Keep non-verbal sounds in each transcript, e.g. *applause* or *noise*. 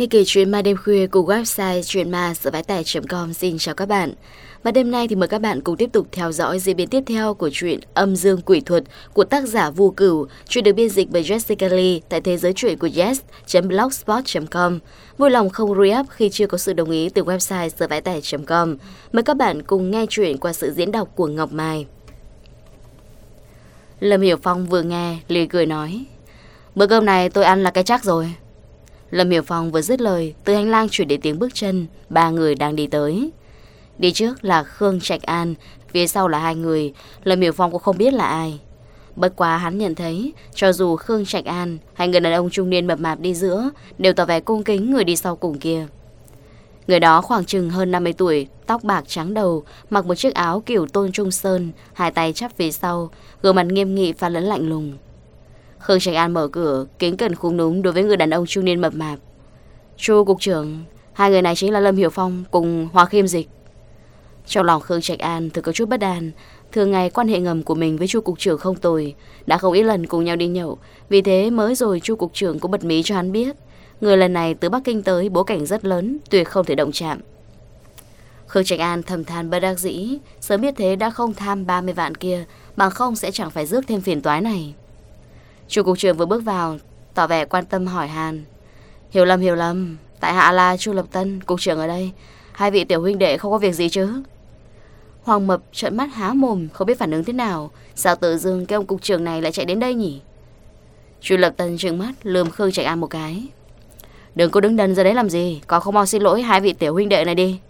Nghe kể chuyện ma đêm khuya của website chuyện ma sợ vãi tải.com xin chào các bạn. Và đêm nay thì mời các bạn cùng tiếp tục theo dõi diễn biến tiếp theo của chuyện Âm Dương Quỷ Thuật của tác giả Vu Cửu, chuyện được biên dịch bởi Jessica Lee tại thế giới truyện của yes.blogspot.com. Vui lòng không re-up khi chưa có sự đồng ý từ website sợ vãi tải.com. Mời các bạn cùng nghe chuyện qua sự diễn đọc của Ngọc Mai. Lâm Hiểu Phong vừa nghe, lì cười nói Bữa cơm này tôi ăn là cái chắc rồi Lâm Hiểu Phong vừa dứt lời, Từ hành lang chuyển đến tiếng bước chân, Ba người đang đi tới. Đi trước là Khương Trạch An, Phía sau là hai người, Lâm Hiểu Phong cũng không biết là ai. Bất quá hắn nhận thấy, Cho dù Khương Trạch An Hay người đàn ông trung niên mập mạp đi giữa, Đều tỏ vẻ cung kính người đi sau cùng kia. Người đó khoảng chừng hơn 50 tuổi, Tóc bạc trắng đầu, Mặc một chiếc áo kiểu tôn trung sơn, Hai tay chắp phía sau, Gương mặt nghiêm nghị và lẫn lạnh lùng. Khương Trạch An mở cửa, kính cẩn khung núm đối với người đàn ông trung niên mập mạp. Chu cục trưởng, hai người này chính là Lâm Hiểu Phong cùng Hoa Khiêm Dịch. Trong lòng Khương Trạch An thực có chút bất an, thường ngày quan hệ ngầm của mình với chu cục trưởng không tồi, đã không ít lần cùng nhau đi nhậu, vì thế mới rồi chu cục trưởng cũng bật mí cho hắn biết, người lần này từ Bắc Kinh tới bố cảnh rất lớn, tuyệt không thể động chạm. Khương Trạch An thầm than bất đắc dĩ, sớm biết thế đã không tham 30 vạn kia, bằng không sẽ chẳng phải rước thêm phiền toái này. Chủ cục trưởng vừa bước vào Tỏ vẻ quan tâm hỏi Hàn Hiểu lầm hiểu lầm. Tại hạ là Chu Lập Tân, cục trưởng ở đây. Hai vị tiểu huynh đệ không có việc gì chứ? Hoàng Mập trợn mắt há mồm Không biết phản ứng thế nào. Sao tự dưng cái ông cục trưởng này lại chạy đến đây nhỉ? Chu Lập Tân trừng mắt Lườm Khương chạy ăn một cái. Đừng có đứng đần ra đấy làm gì? Có không mau xin lỗi hai vị tiểu huynh đệ này đi.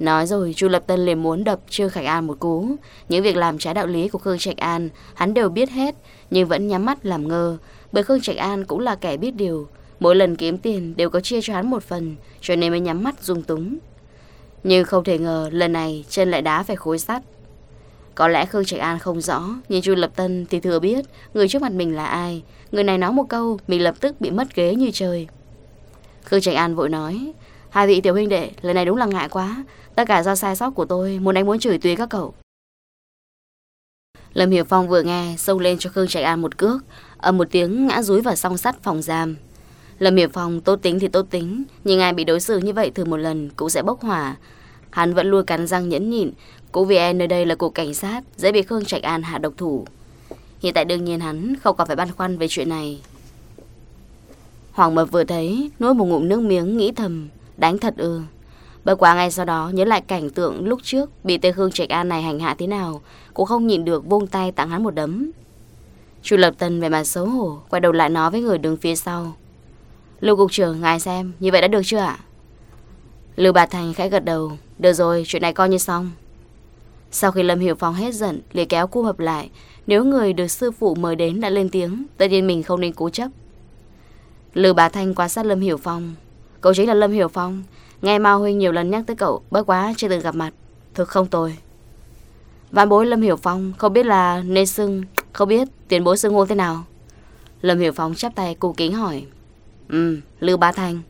Nói rồi, Chu Lập Tân liền muốn đập Trương Khải An một cú. Những việc làm trái đạo lý của Khương Trạch An, Hắn đều biết hết, Nhưng vẫn nhắm mắt làm ngơ. Bởi Khương Trạch An cũng là kẻ biết điều, Mỗi lần kiếm tiền đều có chia cho hắn một phần, Cho nên mới nhắm mắt dung túng. Nhưng không thể ngờ, lần này chân lại đá phải khối sắt. Có lẽ Khương Trạch An không rõ, Nhưng Chu Lập Tân thì thừa biết, Người trước mặt mình là ai. Người này nói một câu, Mình lập tức bị mất ghế như trời. Khương Trạch An vội nói Hai vị tiểu huynh đệ, Lần này đúng là ngại quá. Tất cả do sai sót của tôi, Muốn đánh muốn chửi tùy các cậu. Lâm Hiểu Phong vừa nghe, Xông lên cho Khương Trạch An một cước. Ầm một tiếng, ngã rúi vào song sắt phòng giam. Lâm Hiểu Phong tốt tính thì tốt tính, Nhưng ai bị đối xử như vậy thử một lần Cũng sẽ bốc hỏa. Hắn vẫn luôn cắn răng nhẫn nhịn. Cũng vì em nơi đây là cục cảnh sát, Dễ bị Khương Trạch An hạ độc thủ. Hiện tại đương nhiên hắn không còn phải băn khoăn về chuyện này. Hoàng Mập vừa thấy, Nuốt một ngụm nước miếng, nghĩ thầm. Đánh thật ư. Bởi quá ngay sau đó, nhớ lại cảnh tượng lúc trước Bị Tê Khương Trạch An này hành hạ thế nào, Cũng không nhịn được buông tay tặng hắn một đấm. Chu Lập Tân về mặt xấu hổ, Quay đầu lại nói với người đứng phía sau. Lưu Cục trưởng, ngài xem, Như vậy đã được chưa ạ? Lưu Bà Thành khẽ gật đầu. Được rồi, chuyện này coi như xong. Sau khi Lâm Hiểu Phong hết giận, liền kéo cu hợp lại. Nếu người được sư phụ mời đến đã lên tiếng, Tất nhiên mình không nên cố chấp. Lưu Bà Thanh quan sát Lâm Hiểu Phong. Cậu chính là Lâm Hiểu Phong. Nghe Mao Huynh nhiều lần nhắc tới cậu Bớt quá chưa từng gặp mặt. Thực không tồi. Vạn bối Lâm Hiểu Phong, Không biết là nên xưng, Không biết tiền bối xưng hô thế nào. Lâm Hiểu Phong chắp tay cụ kính hỏi. Ừ Lưu Bá Thanh.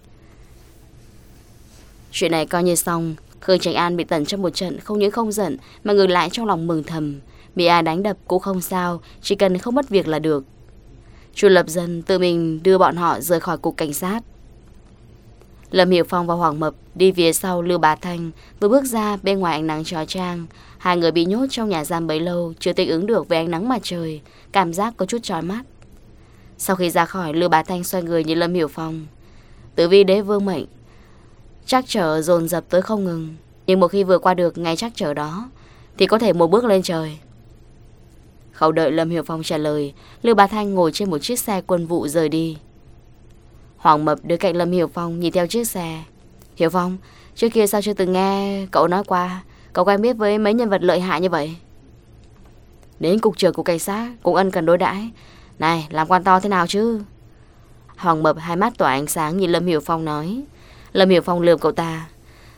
Chuyện này coi như xong. Khương Trạch An bị tẩn trong một trận Không những không giận, Mà ngược lại trong lòng mừng thầm. Bị ai đánh đập cũng không sao, Chỉ cần không mất việc là được. Chu Lập Dân tự mình đưa bọn họ rời khỏi cục cảnh sát. Lâm Hiểu Phong và Hoàng Mập đi phía sau Lưu Bá Thanh vừa bước ra bên ngoài ánh nắng trói trang. Hai người bị nhốt trong nhà giam bấy lâu chưa thích ứng được với ánh nắng mặt trời, cảm giác có chút trói mắt. Sau khi ra khỏi, Lưu Bá Thanh xoay người nhìn Lâm Hiểu Phong. Tử vi đế vương mệnh, chắc trở dồn dập tới không ngừng. Nhưng một khi vừa qua được ngày chắc trở đó, thì có thể một bước lên trời. Không đợi Lâm Hiểu Phong trả lời, Lưu Bá Thanh ngồi trên một chiếc xe quân vụ rời đi. Hoàng Mập đứng cạnh Lâm Hiểu Phong nhìn theo chiếc xe. Hiểu Phong, trước kia sao chưa từng nghe cậu nói qua? Cậu quen biết với mấy nhân vật lợi hại như vậy? Đến cục trưởng của cảnh sát Cũng ân cần đối đãi. Này làm quan to thế nào chứ? Hoàng Mập hai mắt tỏa ánh sáng nhìn Lâm Hiểu Phong nói. Lâm Hiểu Phong lườm cậu ta.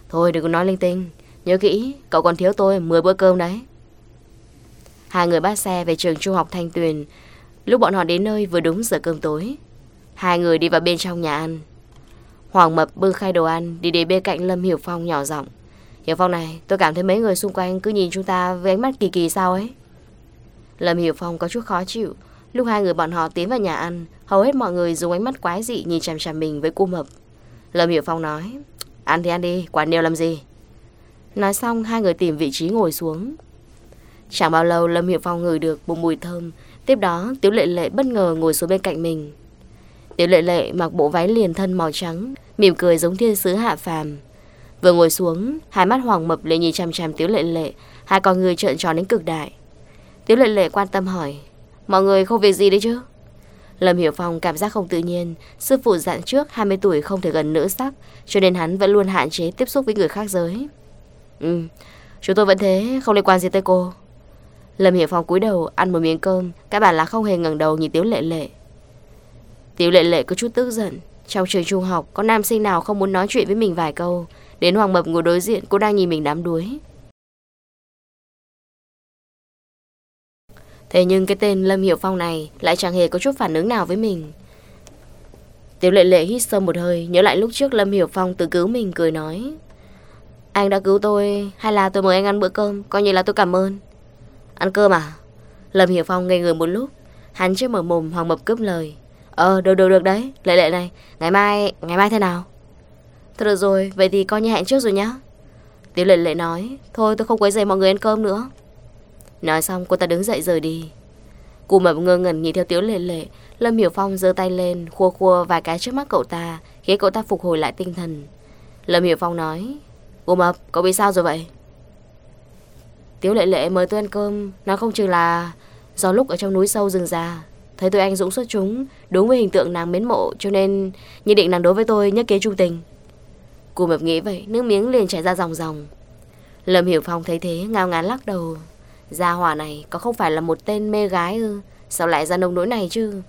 Thôi đừng có nói linh tinh. Nhớ kỹ cậu còn thiếu tôi 10 bữa cơm đấy. Hai người bắt xe về trường trung học Thanh Tuyền. Lúc bọn họ đến nơi vừa đúng giờ cơm tối. Hai người đi vào bên trong nhà ăn. Hoàng Mập bưng khai đồ ăn Đi đến bên cạnh Lâm Hiểu Phong nhỏ giọng. Hiểu Phong này tôi cảm thấy mấy người xung quanh Cứ nhìn chúng ta với ánh mắt kỳ kỳ sao ấy. Lâm Hiểu Phong có chút khó chịu. Lúc hai người bọn họ tiến vào nhà ăn Hầu hết mọi người dùng ánh mắt quái dị Nhìn chằm chằm mình với cô Mập. Lâm Hiểu Phong nói Ăn thì ăn đi, quản nhiều làm gì? Nói xong hai người tìm vị trí ngồi xuống. Chẳng bao lâu Lâm Hiểu Phong ngửi được một mùi thơm. Tiếp đó Tiếu Lệ Lệ bất ngờ ngồi xuống bên cạnh mình. Tiếu Lệ Lệ mặc bộ váy liền thân màu trắng, Mỉm cười giống thiên sứ hạ phàm. Vừa ngồi xuống, Hai mắt hoàng mập lệ nhìn chằm chằm Tiếu Lệ Lệ, Hai con người trợn tròn đến cực đại. Tiếu Lệ Lệ quan tâm hỏi, Mọi người không việc gì đấy chứ? Lâm Hiểu Phong cảm giác không tự nhiên, Sư phụ dặn trước 20 tuổi không thể gần nữ sắc, Cho nên hắn vẫn luôn hạn chế tiếp xúc với người khác giới. Ừ Chúng tôi vẫn thế, không liên quan gì tới cô. Lâm Hiểu Phong cúi đầu ăn một miếng cơm, Các bạn là không hề ngẩng đầu nhìn Tiếu Lệ Lệ. Tiểu Lệ Lệ có chút tức giận. Trong trường trung học, Có nam sinh nào không muốn nói chuyện với mình vài câu? Đến Hoàng Mập ngồi đối diện, Cô đang nhìn mình đám đuối. Thế nhưng cái tên Lâm Hiểu Phong này Lại chẳng hề có chút phản ứng nào với mình. Tiểu Lệ Lệ hít sâu một hơi, Nhớ lại lúc trước Lâm Hiểu Phong tự cứu mình cười nói, Anh đã cứu tôi, Hay là tôi mời anh ăn bữa cơm? Coi như là tôi cảm ơn. Ăn cơm à? Lâm Hiểu Phong ngây người một lúc. Hắn chưa mở mồm, Hoàng Mập cướp lời. Ờ được được được đấy. Lệ lệ này Ngày mai Ngày mai thế nào? Thôi được rồi Vậy thì coi như hẹn trước rồi nhá. Tiểu lệ lệ nói Thôi tôi không quấy rầy mọi người ăn cơm nữa. Nói xong cô ta đứng dậy rời đi. Cụ mập ngơ ngẩn nhìn theo Tiếu Lệ Lệ. Lâm Hiểu Phong giơ tay lên Khua khua vài cái trước mắt cậu ta Khiến cậu ta phục hồi lại tinh thần. Lâm Hiểu Phong nói Cụ mập cậu bị sao rồi vậy? Tiếu Lệ Lệ mời tôi ăn cơm Nó không chừng là Do lúc ở trong núi sâu rừng già Thấy tôi anh dũng xuất chúng Đúng với hình tượng nàng mến mộ, Cho nên như định nàng đối với tôi nhất kế trung tình. Cô mập nghĩ vậy, Nước miếng liền chảy ra dòng dòng. Lâm Hiểu Phong thấy thế, ngao ngán lắc đầu. Gia hỏa này có không phải là một tên mê gái ư? Sao lại ra nông nỗi này chứ?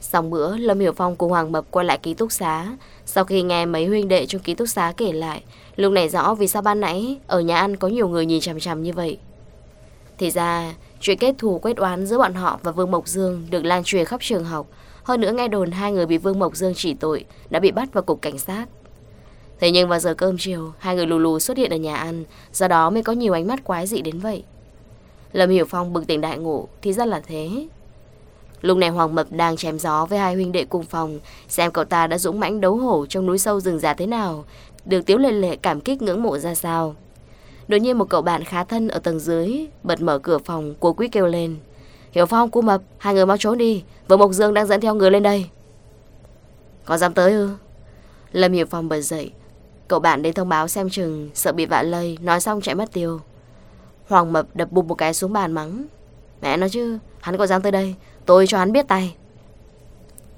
Xong bữa, Lâm Hiểu Phong cùng Hoàng Mập quay lại ký túc xá. Sau khi nghe mấy huynh đệ trong ký túc xá kể lại, Lúc này rõ vì sao ban nãy Ở nhà ăn có nhiều người nhìn chằm chằm như vậy. Thì ra Chuyện kết thù quét oán giữa bọn họ và Vương Mộc Dương Được lan truyền khắp trường học. Hơn nữa nghe đồn hai người bị Vương Mộc Dương chỉ tội Đã bị bắt vào cục cảnh sát. Thế nhưng vào giờ cơm chiều, Hai người lù lù xuất hiện ở nhà ăn, Do đó mới có nhiều ánh mắt quái dị đến vậy. Lâm Hiểu Phong bừng tỉnh đại ngộ, Thì ra là thế. Lúc này Hoàng Mập đang chém gió với hai huynh đệ cùng phòng, Xem cậu ta đã dũng mãnh đấu hổ Trong núi sâu rừng già thế nào, Được Tiếu Lệ Lệ cảm kích ngưỡng mộ ra sao. Đột nhiên một cậu bạn khá thân ở tầng dưới Bật mở cửa phòng Cô quý kêu lên. Hiểu Phong, cu Mập, hai người mau trốn đi vợ Mộc Dương đang dẫn theo người lên đây. Có dám tới ư? Lâm Hiểu Phong bật dậy. Cậu bạn đến thông báo xem chừng Sợ bị vạ lây Nói xong chạy mất tiêu. Hoàng Mập đập bụng một cái xuống bàn mắng. Mẹ nó chứ Hắn có dám tới đây Tôi cho hắn biết tay.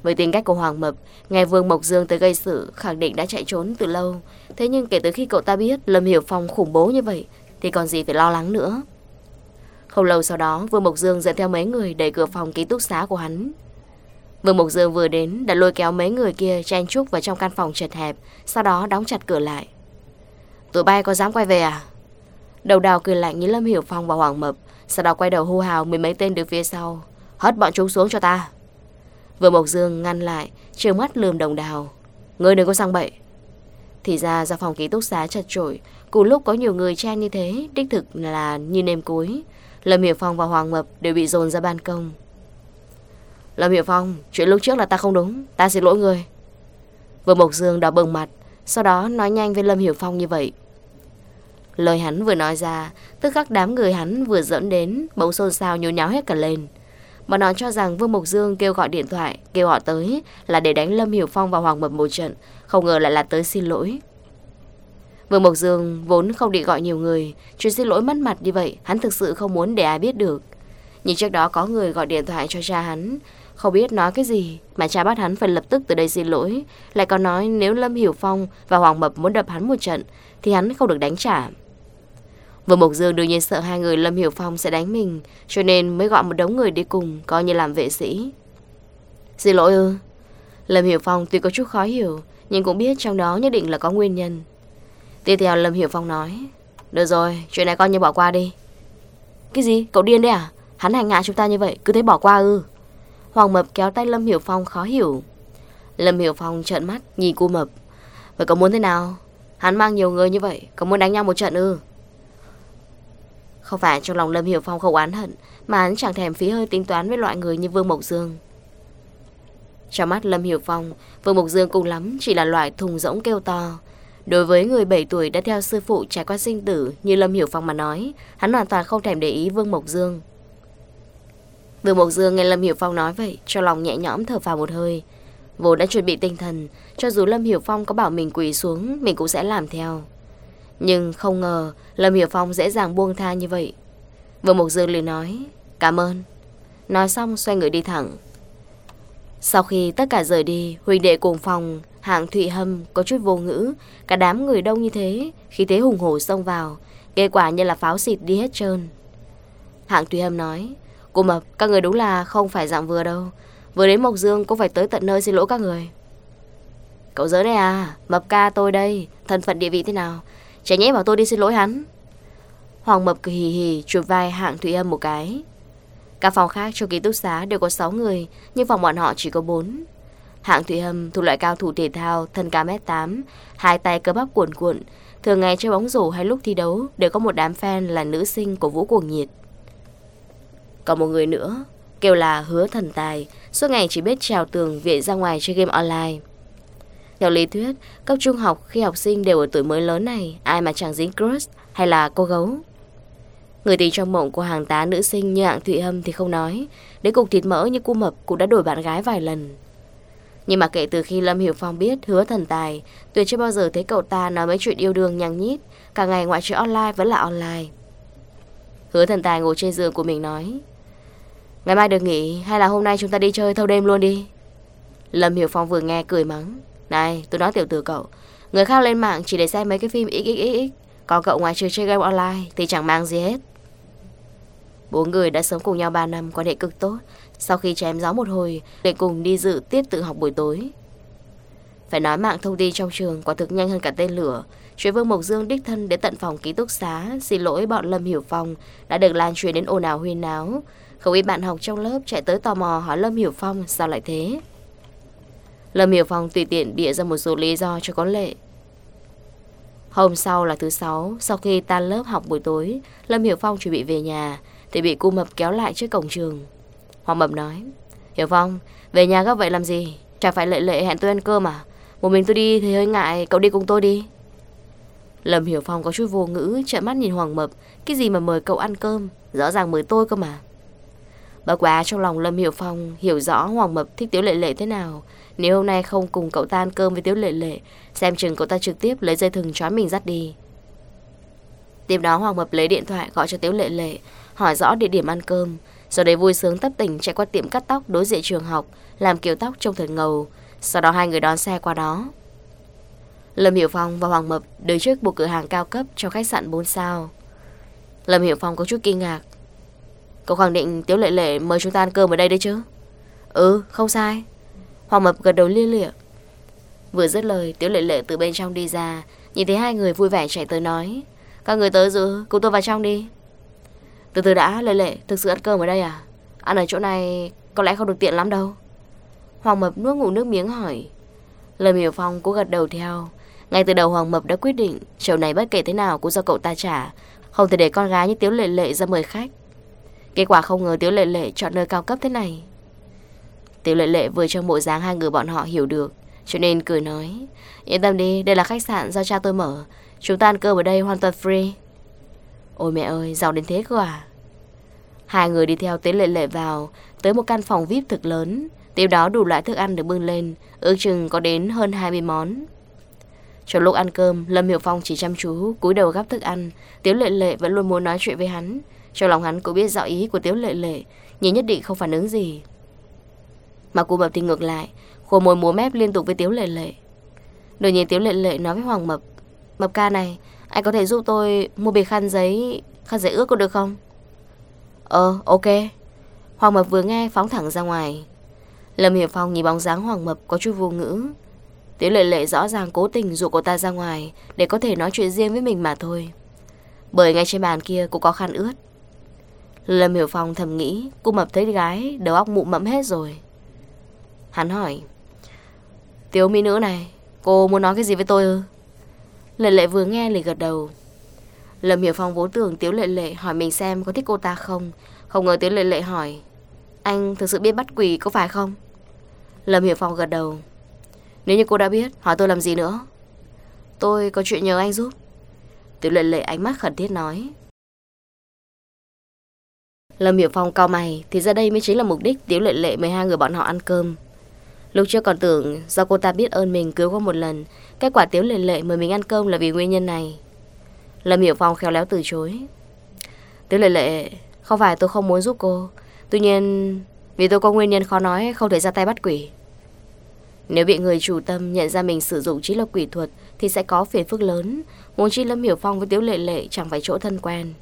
Với tính cách của Hoàng Mập Nghe Vương Mộc Dương tới gây sự Khẳng định đã chạy trốn từ lâu Thế nhưng kể từ khi cậu ta biết Lâm Hiểu Phong khủng bố như vậy Thì còn gì phải lo lắng nữa Không lâu sau đó Vương Mộc Dương dẫn theo mấy người Đẩy cửa phòng ký túc xá của hắn Vương Mộc Dương vừa đến đã lôi kéo mấy người kia chen chúc vào trong căn phòng chật hẹp, sau đó đóng chặt cửa lại. Tụi bay có dám quay về à? Đầu đào cười lạnh như Lâm Hiểu Phong và Hoàng Mập, sau đó quay đầu hô hào mười mấy tên đứng phía sau. Hất bọn chúng xuống cho ta vừa Mộc Dương ngăn lại, trừng mắt lườm đồng đào. Ngươi đừng có sang bậy. Thì ra ra phòng ký túc xá chật trội, cùng lúc có nhiều người trang như thế, đích thực là như nêm cối. Lâm Hiểu Phong và Hoàng Mập đều bị dồn ra ban công. Lâm Hiệu Phong Chuyện lúc trước là ta không đúng Ta xin lỗi người vừa Mộc Dương đỏ bừng mặt Sau đó nói nhanh với Lâm Hiểu Phong như vậy Lời hắn vừa nói ra Tức khắc đám người hắn vừa dẫn đến Bỗng xôn xao nhốn nháo hết cả lên Bọn nó cho rằng Vương Mộc Dương kêu gọi điện thoại, Kêu họ tới là để đánh Lâm Hiểu Phong và Hoàng Mập một trận, Không ngờ lại là tới xin lỗi. Vương Mộc Dương vốn không định gọi nhiều người, Chuyện xin lỗi mất mặt như vậy, Hắn thực sự không muốn để ai biết được. Nhưng trước đó có người gọi điện thoại cho cha hắn, không biết nói cái gì, Mà cha bắt hắn phải lập tức từ đây xin lỗi. Lại còn nói nếu Lâm Hiểu Phong Và Hoàng Mập muốn đập hắn một trận, Thì hắn không được đánh trả. Vừa Mộc Dương đương nhiên sợ hai người Lâm Hiểu Phong sẽ đánh mình Cho nên mới gọi một đống người đi cùng Coi như làm vệ sĩ Xin lỗi ư Lâm Hiểu Phong tuy có chút khó hiểu Nhưng cũng biết trong đó nhất định là có nguyên nhân Tiếp theo Lâm Hiểu Phong nói Được rồi, chuyện này coi như bỏ qua đi Cái gì? Cậu điên đấy à? Hắn hành hạ chúng ta như vậy, cứ thế bỏ qua ư Hoàng Mập kéo tay Lâm Hiểu Phong khó hiểu. Lâm Hiểu Phong trợn mắt nhìn cô Mập. Vậy cậu muốn thế nào? Hắn mang nhiều người như vậy, cậu muốn đánh nhau một trận ư? Không phải trong lòng Lâm Hiểu Phong không oán hận, mà hắn chẳng thèm phí hơi tính toán với loại người như Vương Mộc Dương. Trong mắt Lâm Hiểu Phong, Vương Mộc Dương cùng lắm chỉ là loại thùng rỗng kêu to. Đối với người 7 tuổi đã theo sư phụ trải qua sinh tử như Lâm Hiểu Phong mà nói, hắn hoàn toàn không thèm để ý Vương Mộc Dương. Vương Mộc Dương nghe Lâm Hiểu Phong nói vậy, cho lòng nhẹ nhõm thở phào một hơi. Vốn đã chuẩn bị tinh thần, cho dù Lâm Hiểu Phong có bảo mình quỳ xuống, mình cũng sẽ làm theo. Nhưng không ngờ Lâm Hiểu Phong dễ dàng buông tha như vậy. Vương Mộc Dương liền nói, cảm ơn. Nói xong xoay người đi thẳng. Sau khi tất cả rời đi, Huỳnh đệ cùng phòng, hạng Thụy Hâm có chút vô ngữ, cả đám người đông như thế, khi thế hùng hổ xông vào, kết quả như là pháo xịt đi hết trơn. Hạng Thụy Hâm nói, cô Mập, các người đúng là không phải dạng vừa đâu, vừa đến Mộc Dương cũng phải tới tận nơi xin lỗi các người. Cậu giới đây à, Mập ca tôi đây, thân phận địa vị thế nào, chả nhẽ bảo tôi đi xin lỗi hắn. Hoàng Mập cười hì hì chụp vai Hạng Thụy Hâm một cái. Các phòng khác trong ký túc xá đều có 6 người, nhưng phòng bọn họ chỉ có 4. Hạng Thụy Hâm thuộc loại cao thủ thể thao, thân cao mét 8, hai tay cơ bắp cuộn cuộn, thường ngày chơi bóng rổ hay lúc thi đấu đều có một đám fan là nữ sinh của Vũ Cuồng Nhiệt. Còn một người nữa, kêu là Hứa Thần Tài, suốt ngày chỉ biết trèo tường viện ra ngoài chơi game online. Theo lý thuyết, cấp trung học khi học sinh đều ở tuổi mới lớn này, ai mà chẳng dính crush hay là cô gấu. Người tình trong mộng của hàng tá nữ sinh như hạng Thụy Hâm thì không nói. Đến cục thịt mỡ như cu mập cũng đã đổi bạn gái vài lần. Nhưng mà kể từ khi Lâm Hiểu Phong biết hứa thần tài, tuyệt chưa bao giờ thấy cậu ta nói mấy chuyện yêu đương nhằng nhít. Cả ngày ngoại trừ online vẫn là online. Hứa thần tài ngồi trên giường của mình nói. Ngày mai được nghỉ hay là hôm nay chúng ta đi chơi thâu đêm luôn đi? Lâm Hiểu Phong vừa nghe cười mắng. Này, tôi nói tiểu tử cậu. Người khác lên mạng chỉ để xem mấy cái phim xxxx. Còn cậu ngoài trừ chơi game online thì chẳng mang gì hết. Bốn người đã sống cùng nhau 3 năm quan hệ cực tốt Sau khi chém gió một hồi Để cùng đi dự tiết tự học buổi tối Phải nói mạng thông tin trong trường Quả thực nhanh hơn cả tên lửa Chuyện Vương Mộc Dương đích thân đến tận phòng ký túc xá Xin lỗi bọn Lâm Hiểu Phong Đã được lan truyền đến ồn ào huyên náo Không ít bạn học trong lớp chạy tới tò mò hỏi Lâm Hiểu Phong sao lại thế Lâm Hiểu Phong tùy tiện bịa ra một số lý do cho có lệ. Hôm sau là thứ sáu Sau khi tan lớp học buổi tối Lâm Hiểu Phong chuẩn bị về nhà thì bị cô mập kéo lại trước cổng trường. Hoàng mập nói Hiểu Phong, về nhà gấp vậy làm gì? Chẳng phải lệ lệ hẹn tôi ăn cơm à? Một mình tôi đi thì hơi ngại, cậu đi cùng tôi đi. Lâm Hiểu Phong có chút vô ngữ trợn mắt nhìn Hoàng Mập Cái gì mà mời cậu ăn cơm? Rõ ràng mời tôi cơ mà. Bà quá trong lòng Lâm Hiểu Phong Hiểu rõ Hoàng Mập thích Tiếu Lệ Lệ thế nào nếu hôm nay không cùng cậu ta ăn cơm với Tiếu Lệ Lệ Xem chừng cậu ta trực tiếp lấy dây thừng trói mình dắt đi Tiếp đó Hoàng Mập lấy điện thoại gọi cho Tiếu Lệ Lệ hỏi rõ địa điểm ăn cơm, rồi đấy vui sướng tất tỉnh chạy qua tiệm cắt tóc đối diện trường học, làm kiểu tóc trông thật ngầu. Sau đó hai người đón xe qua đó. Lâm Hiểu Phong và Hoàng Mập đứng trước một cửa hàng cao cấp trong khách sạn 4 sao. Lâm Hiểu Phong có chút kinh ngạc. Cậu khẳng định Tiếu Lệ Lệ mời chúng ta ăn cơm ở đây đấy chứ? Ừ, không sai. Hoàng Mập gật đầu lia lịa. Vừa dứt lời, Tiếu Lệ Lệ từ bên trong đi ra, nhìn thấy hai người vui vẻ chạy tới nói. Các người tới dự, cùng tôi vào trong đi. Từ từ đã, Lệ Lệ, thực sự ăn cơm ở đây à? Ăn ở chỗ này có lẽ không được tiện lắm đâu. Hoàng Mập nuốt ngủ nước miếng hỏi. Lâm Hiểu Phong cũng gật đầu theo. Ngay từ đầu Hoàng Mập đã quyết định chiều này bất kể thế nào cũng do cậu ta trả. Không thể để con gái như Tiếu Lệ Lệ ra mời khách. Kết quả không ngờ Tiếu Lệ Lệ chọn nơi cao cấp thế này. Tiếu Lệ Lệ vừa trong bộ dáng hai người bọn họ hiểu được. Cho nên cười nói Yên tâm đi, đây là khách sạn do cha tôi mở. Chúng ta ăn cơm ở đây hoàn toàn free. Ôi mẹ ơi, giàu đến thế cơ à? Hai người đi theo Tế Lệ Lệ vào Tới một căn phòng VIP thực lớn. Tiếp đó đủ loại thức ăn được bưng lên Ước chừng có đến hơn 20 món. Trong lúc ăn cơm Lâm Hiểu Phong chỉ chăm chú cúi đầu gắp thức ăn. Tiếu Lệ Lệ vẫn luôn muốn nói chuyện với hắn. Trong lòng hắn cũng biết rõ ý của Tiếu Lệ Lệ Nhưng nhất định không phản ứng gì. Mà cô Mập thì ngược lại. Khổ môi múa mép liên tục với Tiếu Lệ Lệ. Đột nhiên Tiếu Lệ Lệ nói với Hoàng Mập Mập ca này, Anh có thể giúp tôi mua bì khăn giấy Khăn giấy ướt có được không? Ờ ok. Hoàng Mập vừa nghe phóng thẳng ra ngoài. Lâm Hiệp Phong nhìn bóng dáng Hoàng Mập có chút vô ngữ. Tiếu lệ lệ rõ ràng cố tình dụ cô ta ra ngoài Để có thể nói chuyện riêng với mình mà thôi. Bởi ngay trên bàn kia cũng có khăn ướt. Lâm Hiểu Phong thầm nghĩ, Cô Mập thấy gái, đầu óc mụ mẫm hết rồi. Hắn hỏi, Tiếu mỹ nữ này, Cô muốn nói cái gì với tôi ư? Lệ lệ vừa nghe liền gật đầu. Lâm Hiểu Phong vốn tưởng Tiếu Lệ Lệ hỏi mình xem có thích cô ta không. Không ngờ Tiếu Lệ Lệ hỏi, Anh thực sự biết bắt quỷ có phải không? Lâm Hiểu Phong gật đầu, Nếu như cô đã biết, hỏi tôi làm gì nữa? Tôi có chuyện nhờ anh giúp. Tiểu lệ lệ ánh mắt khẩn thiết nói. Lâm Hiểu Phong cao mày, Thì ra đây mới chính là mục đích Tiểu lệ lệ mời hai người bọn họ ăn cơm. Lúc trước còn tưởng do cô ta biết ơn mình cứu qua một lần, Kết quả Tiếu Lệ Lệ mời mình ăn cơm là vì nguyên nhân này. Lâm Hiểu Phong khéo léo từ chối. Tiếu Lệ Lệ, Không phải tôi không muốn giúp cô, Tuy nhiên Vì tôi có nguyên nhân khó nói, Không thể ra tay bắt quỷ. Nếu bị người chủ tâm nhận ra mình sử dụng trí lực quỷ thuật Thì sẽ có phiền phức lớn Muốn chi Lâm Hiểu Phong với Tiếu Lệ Lệ Chẳng phải chỗ thân quen.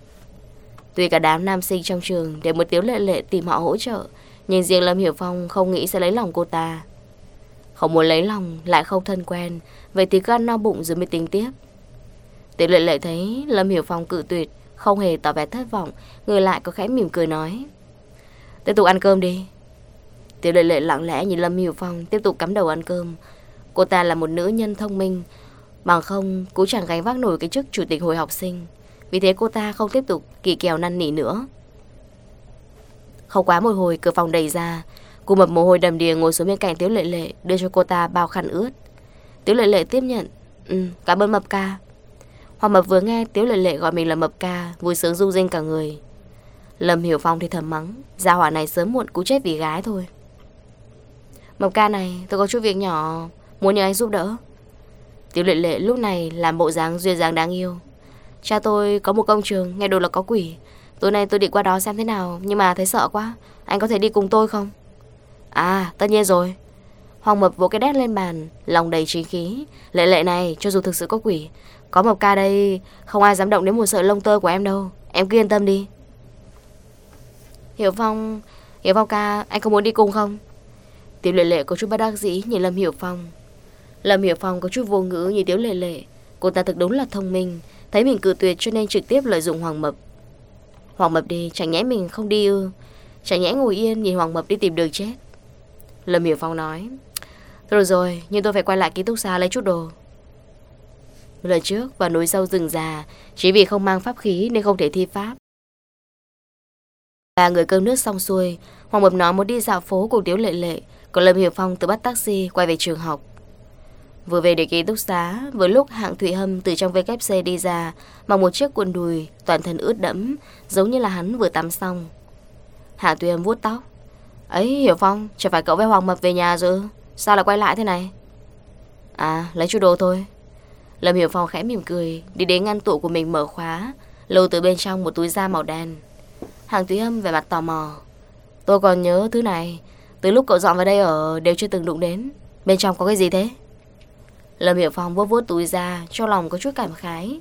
Tuy cả đám nam sinh trong trường Để một Tiếu Lệ Lệ tìm họ hỗ trợ, Nhưng riêng Lâm Hiểu Phong không nghĩ sẽ lấy lòng cô ta không muốn lấy lòng, Lại không thân quen. Vậy thì cứ ăn no bụng rồi mới tính tiếp. Tiểu lệ lệ thấy Lâm Hiểu Phong cự tuyệt, Không hề tỏ vẻ thất vọng. Người lại có khẽ mỉm cười nói, Tiếp tục ăn cơm đi. Tiểu lệ lệ lặng lẽ nhìn Lâm Hiểu Phong, Tiếp tục cắm đầu ăn cơm. Cô ta là một nữ nhân thông minh Bằng không, cũng chẳng gánh vác nổi cái chức chủ tịch hội học sinh. Vì thế cô ta không tiếp tục kỳ kèo năn nỉ nữa. Không quá một hồi, cửa phòng đầy ra. Cô mập mồ hôi đầm đìa ngồi xuống bên cạnh Tiếu Lệ Lệ, Đưa cho cô ta bao khăn ướt. Tiếu Lệ Lệ tiếp nhận Ừ cảm ơn mập ca. Hoàng mập vừa nghe Tiếu Lệ Lệ gọi mình là mập ca, Vui sướng rung rinh cả người. Lâm Hiểu Phong thì thầm mắng, Gia hỏa này sớm muộn cũng chết vì gái thôi. Mập ca này, tôi có chút việc nhỏ, Muốn nhờ anh giúp đỡ. Tiếu Lệ Lệ lúc này làm bộ dáng duyên dáng đáng yêu. Cha tôi có một công trường, Nghe đồn là có quỷ. Tối nay tôi định qua đó xem thế nào, Nhưng mà thấy sợ quá. Anh có thể đi cùng tôi không? À tất nhiên rồi. Hoàng Mập vỗ cái đét lên bàn, Lòng đầy trí khí. Lệ lệ này, cho dù thực sự có quỷ, Có Mập ca đây, Không ai dám động đến một sợi lông tơ của em đâu. Em cứ yên tâm đi. Hiểu Phong Hiểu Phong ca, anh có muốn đi cùng không? Tiểu lệ lệ có chút bất đắc dĩ nhìn Lâm Hiểu Phong. Lâm Hiểu Phong có chút vô ngữ như tiểu lệ lệ. Cô ta thực đúng là thông minh, Thấy mình cự tuyệt cho nên trực tiếp lợi dụng Hoàng Mập. Hoàng Mập đi, chẳng nhẽ mình không đi ư? Chẳng nhẽ ngồi yên nhìn Hoàng Mập đi tìm đường chết. Lâm Hiểu Phong nói. Rồi rồi, nhưng tôi phải quay lại ký túc xá lấy chút đồ. Lần trước vào núi sâu rừng già, Chỉ vì không mang pháp khí nên không thể thi pháp. Ba người cơm nước xong xuôi Hoàng Mập nói muốn đi dạo phố cùng Tiếu Lệ Lệ, Còn Lâm Hiểu Phong tự bắt taxi quay về trường học. Vừa về để ký túc xá, Vừa lúc hạng Thụy Hâm từ trong VKC đi ra, Mặc một chiếc quần đùi Toàn thân ướt đẫm, Giống như là hắn vừa tắm xong. Hạng Thụy Hâm vuốt tóc. Ấy, Hiểu Phong Chẳng phải cậu với Hoàng Mập về nhà rồi. Sao lại quay lại thế này? À lấy chút đồ thôi. Lâm Hiểu Phong khẽ mỉm cười, Đi đến ngăn tủ của mình mở khóa Lầu từ bên trong một túi da màu đen. Hàng túy âm về mặt tò mò. Tôi còn nhớ thứ này, Từ lúc cậu dọn vào đây ở đều chưa từng đụng đến. Bên trong có cái gì thế? Lâm Hiểu Phong vuốt vuốt túi da, Cho lòng có chút cảm khái.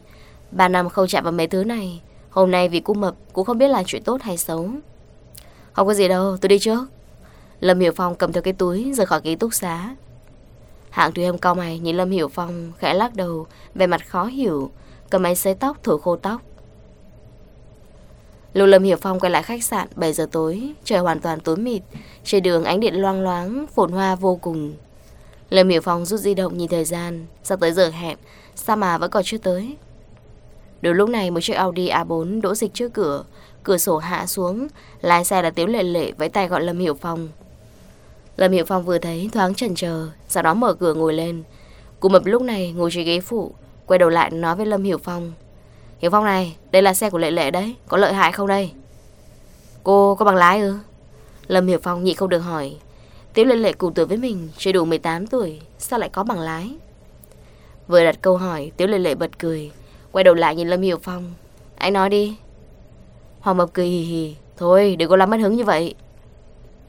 Ba năm không chạm vào mấy thứ này, Hôm nay vì cung mập cũng không biết là chuyện tốt hay xấu. Không có gì đâu, tôi đi trước. Lâm Hiểu Phong cầm theo cái túi rời khỏi ký túc xá. Hạng Thùy Hâm cao mày nhìn Lâm Hiểu Phong khẽ lắc đầu, vẻ mặt khó hiểu, cầm máy sấy tóc thổi khô tóc. Lúc Lâm Hiểu Phong quay lại khách sạn 7 giờ tối, trời hoàn toàn tối mịt, trên đường ánh điện loang loáng, phồn hoa vô cùng. Lâm Hiểu Phong rút di động nhìn thời gian, sắp tới giờ hẹn, sao mà vẫn còn chưa tới. Đúng lúc này một chiếc Audi A4 đỗ dịch trước cửa, cửa sổ hạ xuống, lái xe là Tiếu Lệ Lệ với tay gọi Lâm Hiểu Phong. Lâm Hiểu Phong vừa thấy thoáng chần chờ Sau đó mở cửa ngồi lên. Cụ mập lúc này ngồi trên ghế phụ Quay đầu lại nói với Lâm Hiểu Phong. Hiểu Phong này, đây là xe của Lệ Lệ đấy Có lợi hại không đây? Cô có bằng lái ư? Lâm Hiểu Phong nhị không được hỏi. Tiếu Lệ Lệ cùng tuổi với mình Chưa đủ 18 tuổi Sao lại có bằng lái? Vừa đặt câu hỏi Tiếu Lệ Lệ bật cười Quay đầu lại nhìn Lâm Hiểu Phong. Anh nói đi. Hoàng Mập cười hì hì Thôi đừng có làm mất hứng như vậy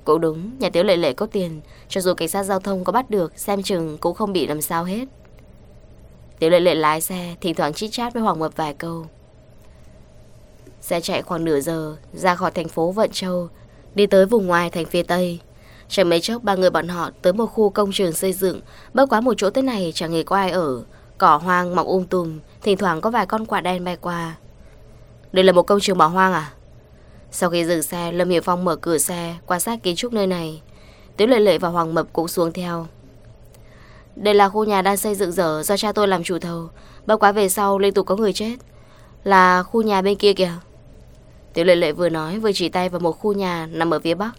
cũng đúng, nhà Tiếu Lệ Lệ có tiền. Cho dù cảnh sát giao thông có bắt được Xem chừng cũng không bị làm sao hết. Tiếu Lệ Lệ lái xe Thỉnh thoảng chít chát với Hoàng Mập vài câu. Xe chạy khoảng nửa giờ Ra khỏi thành phố Vận Châu Đi tới vùng ngoài thành phía Tây. Chẳng mấy chốc ba người bọn họ tới một khu công trường xây dựng. Bất quá một chỗ thế này chẳng hề có ai ở. Cỏ hoang mọc um tùm Thỉnh thoảng có vài con quả đen bay qua. Đây là một công trường bỏ hoang à? Sau khi dừng xe, Lâm Hiểu Phong mở cửa xe, quan sát kiến trúc nơi này. Tiếu Lệ Lệ và Hoàng Mập cũng xuống theo. Đây là khu nhà đang xây dựng dở do cha tôi làm chủ thầu. Bất quá về sau liên tục có người chết. Là khu nhà bên kia kìa. Tiểu Lệ Lệ vừa nói vừa chỉ tay vào một khu nhà nằm ở phía bắc.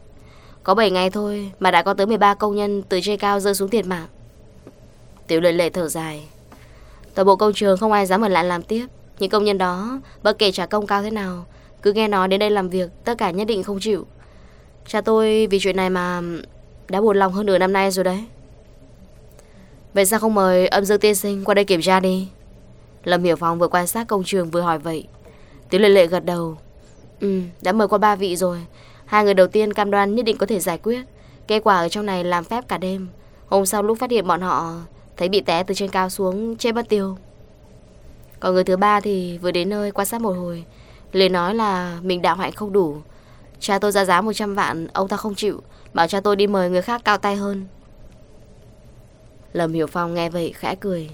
Có 7 ngày thôi mà đã có tới 13 công nhân từ trên cao rơi xuống thiệt mạng. Tiểu lệ lệ thở dài. Toàn bộ công trường không ai dám ở lại làm tiếp. Những công nhân đó, bất kể trả công cao thế nào, cứ nghe nói đến đây làm việc, tất cả nhất định không chịu. Cha tôi vì chuyện này mà đã buồn lòng hơn nửa năm nay rồi đấy. Vậy sao không mời âm dương tiên sinh qua đây kiểm tra đi? Lâm Hiểu Phong vừa quan sát công trường vừa hỏi vậy. Tiếu lệ lệ gật đầu. Ừ, đã mời qua ba vị rồi. Hai người đầu tiên cam đoan nhất định có thể giải quyết. Kết quả ở trong này làm phép cả đêm. Hôm sau lúc phát hiện bọn họ thấy bị té từ trên cao xuống chết mất tiêu. Còn người thứ ba thì vừa đến nơi quan sát một hồi liền nói là mình đạo hạnh không đủ. Cha tôi ra giá 100 vạn, ông ta không chịu. Bảo cha tôi đi mời người khác cao tay hơn. Lâm Hiểu Phong nghe vậy khẽ cười.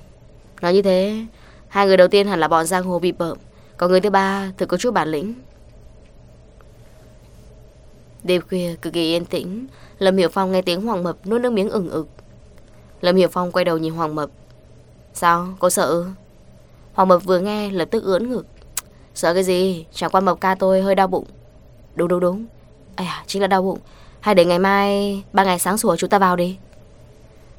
Nói như thế, hai người đầu tiên hẳn là bọn giang hồ bị bợm. Còn người thứ ba thực có chút bản lĩnh. Đêm khuya cực kỳ yên tĩnh Lâm Hiểu Phong nghe tiếng Hoàng Mập nuốt nước miếng ửng ực Lâm Hiểu Phong quay đầu nhìn Hoàng Mập Sao? có sợ Hoàng Mập vừa nghe lập tức ưỡn ngực Sợ cái gì? Chẳng qua Mập ca tôi hơi đau bụng Đúng đúng đúng À chính là đau bụng Hay để ngày mai Ba ngày sáng sủa chúng ta vào đi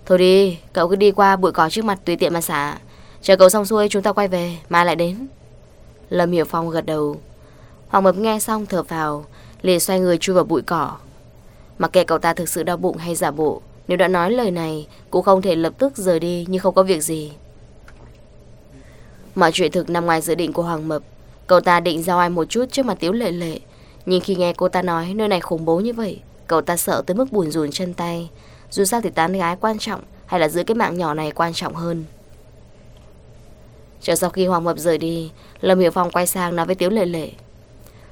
Thôi đi Cậu cứ đi qua bụi cỏ trước mặt tùy tiện mà xả Chờ cậu xong xuôi chúng ta quay về Mai lại đến Lâm Hiểu Phong gật đầu Hoàng Mập nghe xong thở vào liền xoay người chui vào bụi cỏ. Mặc kệ cậu ta thực sự đau bụng hay giả bộ, nếu đã nói lời này, cũng không thể lập tức rời đi như không có việc gì. Mọi chuyện thực nằm ngoài dự định của Hoàng Mập. Cậu ta định giao ai một chút trước mặt Tiếu Lệ Lệ. Nhưng khi nghe cô ta nói nơi này khủng bố như vậy, cậu ta sợ tới mức buồn rùn chân tay. Dù sao thì tán gái quan trọng hay là giữ cái mạng nhỏ này quan trọng hơn. Chờ sau khi Hoàng Mập rời đi, Lâm Hiểu Phong quay sang nói với Tiếu Lệ Lệ.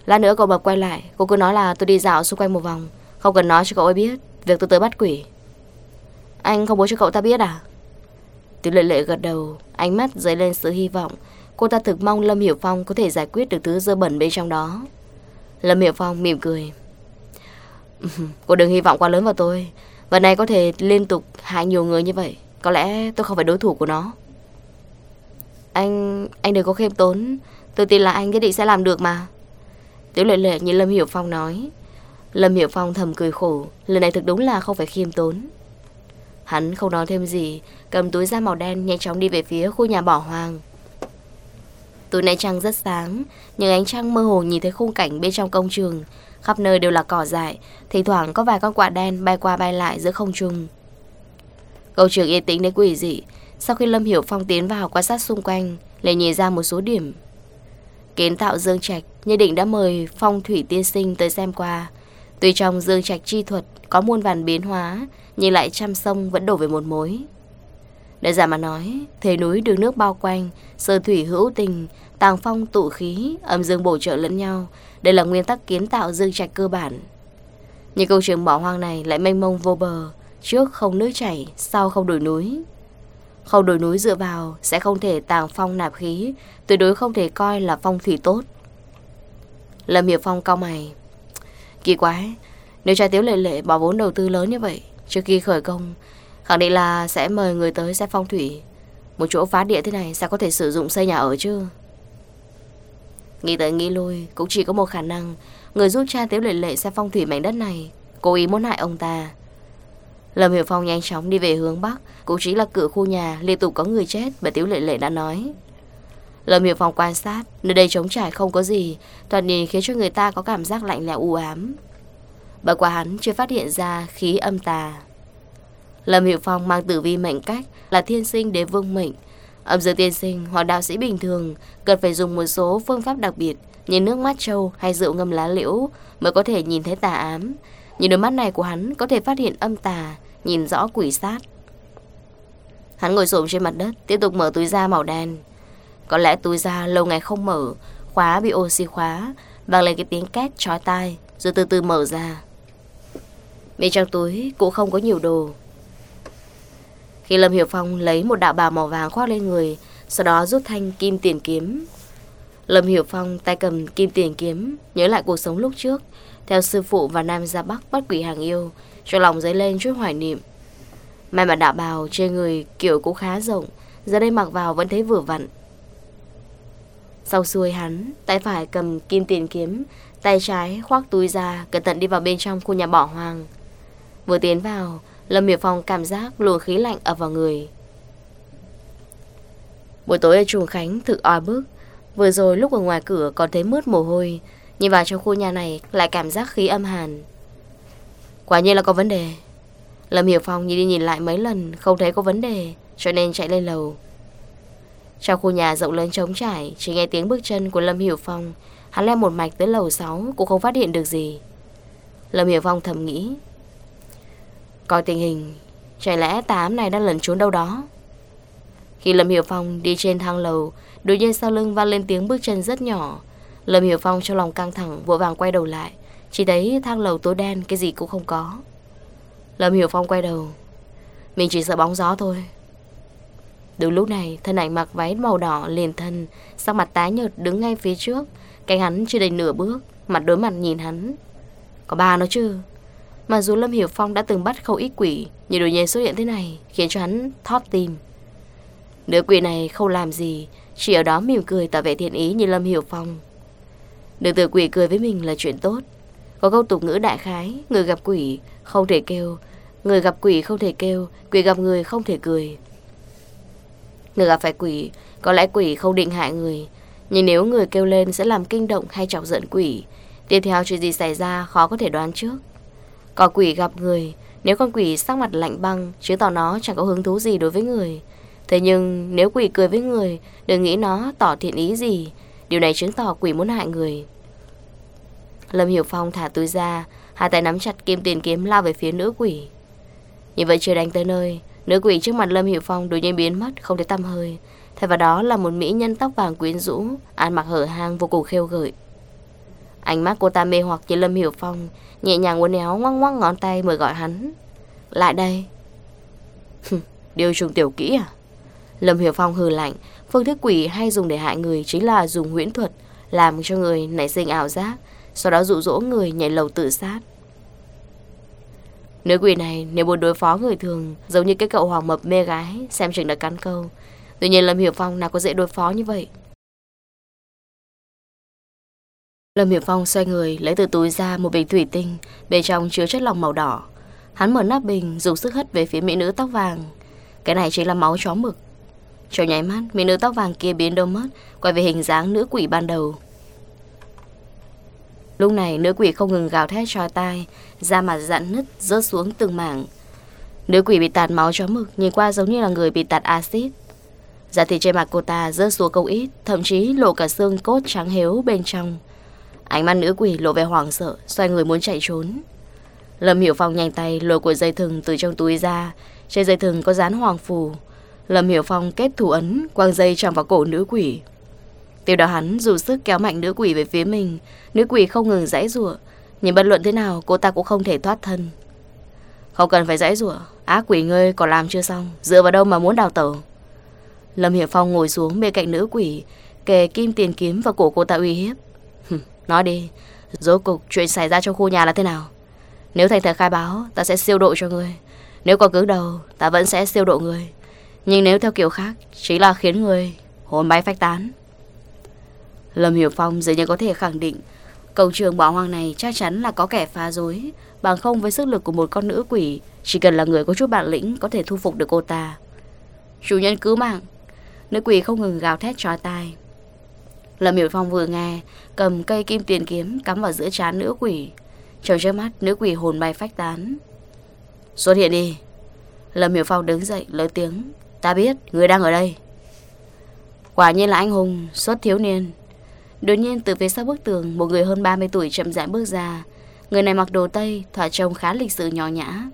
Lát nữa cậu Mập quay lại Cô cứ nói là tôi đi dạo xung quanh một vòng Không cần nói cho cậu ấy biết Việc tôi tới bắt quỷ Anh không muốn cho cậu ta biết à Tiểu lệ lệ gật đầu Ánh mắt dấy lên sự hy vọng Cô ta thực mong Lâm Hiểu Phong có thể giải quyết được thứ dơ bẩn bên trong đó. Lâm Hiểu Phong mỉm cười. *laughs* Cô đừng hy vọng quá lớn vào tôi. Vật này có thể liên tục hại nhiều người như vậy. Có lẽ tôi không phải đối thủ của nó. Anh... anh đừng có khiêm tốn. Tôi tin là anh nhất định sẽ làm được mà. Tiểu lệ lệ như Lâm Hiểu Phong nói. Lâm Hiểu Phong thầm cười khổ. Lần này thực đúng là không phải khiêm tốn. Hắn không nói thêm gì, Cầm túi da màu đen nhanh chóng đi về phía khu nhà bỏ hoang. Tối nay trăng rất sáng Nhưng ánh trăng mơ hồ nhìn thấy khung cảnh bên trong công trường Khắp nơi đều là cỏ dại Thỉnh thoảng có vài con quạ đen bay qua bay lại giữa không trung Công trường yên tĩnh đến quỷ dị Sau khi Lâm Hiểu Phong tiến vào quan sát xung quanh Lại nhìn ra một số điểm Kiến tạo Dương Trạch như định đã mời phong thủy tiên sinh tới xem qua. Tuy trong Dương Trạch chi thuật có muôn vàn biến hóa, nhưng lại trăm sông vẫn đổ về một mối. Để giả mà nói, thế núi đường nước bao quanh, sơ thủy hữu tình, tàng phong tụ khí, âm dương bổ trợ lẫn nhau. Đây là nguyên tắc kiến tạo Dương Trạch cơ bản. Nhưng câu trường bỏ hoang này lại mênh mông vô bờ, trước không nước chảy, sau không đổi núi. Không đổi núi dựa vào sẽ không thể tàng phong nạp khí, tuyệt đối không thể coi là phong thủy tốt. Lâm Hiệp Phong cao mày. Kỳ quái, nếu trai tiếu lệ lệ bỏ vốn đầu tư lớn như vậy, trước khi khởi công, khẳng định là sẽ mời người tới xem phong thủy. Một chỗ phá địa thế này sao có thể sử dụng xây nhà ở chứ? Nghĩ tới nghĩ lui, cũng chỉ có một khả năng, người giúp cha tiếu lệ lệ xem phong thủy mảnh đất này, cố ý muốn hại ông ta. Lâm Hiểu Phong nhanh chóng đi về hướng Bắc Cũng chính là cửa khu nhà liên tục có người chết Mà Tiếu Lệ Lệ đã nói Lâm Hiểu Phong quan sát Nơi đây trống trải không có gì Toàn nhìn khiến cho người ta có cảm giác lạnh lẽo u ám Bởi qua hắn chưa phát hiện ra khí âm tà Lâm hiệu Phong mang tử vi mệnh cách Là thiên sinh đế vương mệnh. Âm dương tiên sinh hoặc đạo sĩ bình thường Cần phải dùng một số phương pháp đặc biệt Như nước mắt trâu hay rượu ngâm lá liễu Mới có thể nhìn thấy tà ám. Nhìn đôi mắt này của hắn có thể phát hiện âm tà, Nhìn rõ quỷ sát. Hắn ngồi xổm trên mặt đất, Tiếp tục mở túi da màu đen. Có lẽ túi da lâu ngày không mở, Khóa bị oxy khóa, Vang lên cái tiếng két chói tai, Rồi từ từ mở ra. Bên trong túi cũng không có nhiều đồ. Khi Lâm Hiểu Phong lấy một đạo bào màu vàng khoác lên người, Sau đó rút thanh kim tiền kiếm. Lâm Hiểu Phong tay cầm kim tiền kiếm, Nhớ lại cuộc sống lúc trước. Theo sư phụ và Nam ra Bắc bắt quỷ hàng yêu, cho lòng dấy lên chút hoài niệm. May mà đạo bào trên người kiểu cũng khá rộng, Giờ đây mặc vào vẫn thấy vừa vặn. Sau xuôi hắn, Tay phải cầm kim tiền kiếm, Tay trái khoác túi ra, Cẩn thận đi vào bên trong khu nhà bỏ hoang. Vừa tiến vào Lâm Hiểu Phong cảm giác luồng khí lạnh ập vào người. Buổi tối ở Trùng Khánh thực oi bức. Vừa rồi lúc ở ngoài cửa còn thấy mướt mồ hôi. Nhìn vào trong khu nhà này Lại cảm giác khí âm hàn. Quả nhiên là có vấn đề. Lâm Hiểu Phong nhìn đi nhìn lại mấy lần, Không thấy có vấn đề, Cho nên chạy lên lầu. Trong khu nhà rộng lớn trống trải, Chỉ nghe tiếng bước chân của Lâm Hiểu Phong. Hắn leo một mạch tới lầu 6 Cũng không phát hiện được gì. Lâm Hiểu Phong thầm nghĩ. Coi tình hình Chẳng lẽ tám này đang lẩn trốn đâu đó? Khi Lâm Hiểu Phong đi trên thang lầu Đối nhiên sau lưng vang lên tiếng bước chân rất nhỏ. Lâm Hiểu Phong trong lòng căng thẳng, Vội vàng quay đầu lại. Chỉ thấy thang lầu tối đen, Cái gì cũng không có. Lâm Hiểu Phong quay đầu. Mình chỉ sợ bóng gió thôi. Đúng lúc này, thân ảnh mặc váy màu đỏ liền thân, Sắc mặt tái nhợt đứng ngay phía trước. Cánh hắn chưa đầy nửa bước, Mặt đối mặt nhìn hắn. Có ba nó chứ? Mà dù Lâm Hiểu Phong đã từng bắt khâu ít quỷ Nhưng đột nhiên xuất hiện thế này Khiến cho hắn thót tim. Nữ quỷ này không làm gì, Chỉ ở đó mỉm cười tỏ vẻ thiện ý như Lâm Hiểu Phong. Được tử quỷ cười với mình là chuyện tốt. Có câu tục ngữ đại khái, Người gặp quỷ không thể kêu, Người gặp quỷ không thể kêu, Quỷ gặp người không thể cười. Người gặp phải quỷ, Có lẽ quỷ không định hại người, Nhưng nếu người kêu lên sẽ làm kinh động hay chọc giận quỷ, Tiếp theo chuyện gì xảy ra khó có thể đoán trước. Có quỷ gặp người, Nếu con quỷ sắc mặt lạnh băng, Chứng tỏ nó chẳng có hứng thú gì đối với người. Thế nhưng, nếu quỷ cười với người, Đừng nghĩ nó tỏ thiện ý gì. Điều này chứng tỏ quỷ muốn hại người. Lâm Hiểu Phong thả túi ra, Hai tay nắm chặt kim tiền kiếm lao về phía nữ quỷ. Như vậy chưa đánh tới nơi, Nữ quỷ trước mặt Lâm Hiểu Phong đột nhiên biến mất, Không thể tăm hơi. Thay vào đó là một mỹ nhân tóc vàng quyến rũ, Ăn mặc hở hang vô cùng khêu gợi. Ánh mắt cô ta mê hoặc như Lâm Hiểu Phong, Nhẹ nhàng uốn éo ngoắc ngoắc ngón tay mời gọi hắn. Lại đây. *laughs* Điều trùng tiểu kỹ à? Lâm Hiểu Phong hừ lạnh, Phương thức quỷ hay dùng để hại người Chính là dùng huyễn thuật, Làm cho người nảy sinh ảo giác, Sau đó dụ dỗ người nhảy lầu tự sát. Nữ quỷ này nếu muốn đối phó người thường, Giống như cái cậu hoàng mập mê gái, Xem chừng đã cắn câu. Tuy nhiên Lâm Hiểu Phong nào có dễ đối phó như vậy? Lâm Hiểu Phong xoay người, Lấy từ túi ra một bình thủy tinh, Bên trong chứa chất lỏng màu đỏ. Hắn mở nắp bình, dùng sức hất về phía mỹ nữ tóc vàng. Cái này chính là máu chó mực. Trong nháy mắt, Mỹ nữ tóc vàng kia biến đâu mất Quay về hình dáng nữ quỷ ban đầu. Lúc này, nữ quỷ không ngừng gào thét cho tai, Da mặt dặn nứt, rớt xuống từng mảng. Nữ quỷ bị tạt máu chó mực, Nhìn qua giống như là người bị tạt axit. Da thịt trên mặt cô ta rớt xuống câu ít, Thậm chí lộ cả xương cốt trắng héo bên trong. Ánh mắt nữ quỷ lộ vẻ hoảng sợ, Xoay người muốn chạy trốn. Lâm Hiểu Phong nhanh tay lôi cuộn dây thừng từ trong túi ra. Trên dây thừng có dán hoàng phù. Lâm Hiểu Phong kết thủ ấn Quang dây trong vào cổ nữ quỷ. Tiếp đó hắn dù sức kéo mạnh nữ quỷ về phía mình. Nữ quỷ không ngừng giãy rủa. Nhưng bất luận thế nào, cô ta cũng không thể thoát thân. Không cần phải giãy rủa, Ác quỷ ngươi còn làm chưa xong. Dựa vào đâu mà muốn đào tẩu? Lâm Hiểu Phong ngồi xuống bên cạnh nữ quỷ, Kề kim tiền kiếm vào cổ cô ta uy hiếp. Nói đi, Rốt cục chuyện xảy ra trong khu nhà là thế nào? Nếu thành thật khai báo, Ta sẽ siêu độ cho ngươi. Nếu còn cứng đầu, Ta vẫn sẽ siêu độ ngươi. Nhưng nếu theo kiểu khác, Chính là khiến ngươi hồn bay phách tán. Lâm Hiểu Phong dường như có thể khẳng định Cầu trường bỏ hoang này chắc chắn là có kẻ phá dối Bằng không với sức lực của một con nữ quỷ, Chỉ cần là người có chút bản lĩnh Có thể thu phục được cô ta. Chủ nhân cứu mạng. Nữ quỷ không ngừng gào thét trói tai. Lâm Hiểu Phong vừa nghe, Cầm cây kim tiền kiếm cắm vào giữa trán nữ quỷ. Trong trước mắt, nữ quỷ hồn bay phách tán. Xuất hiện đi. Lâm Hiểu Phong đứng dậy, lớn tiếng. Ta biết, người đang ở đây. Quả nhiên là anh hùng, Xuất thiếu niên. Đột nhiên, từ phía sau bức tường, Một người hơn 30 tuổi chậm rãi bước ra. Người này mặc đồ Tây thỏa trông khá lịch sự nhỏ nhã.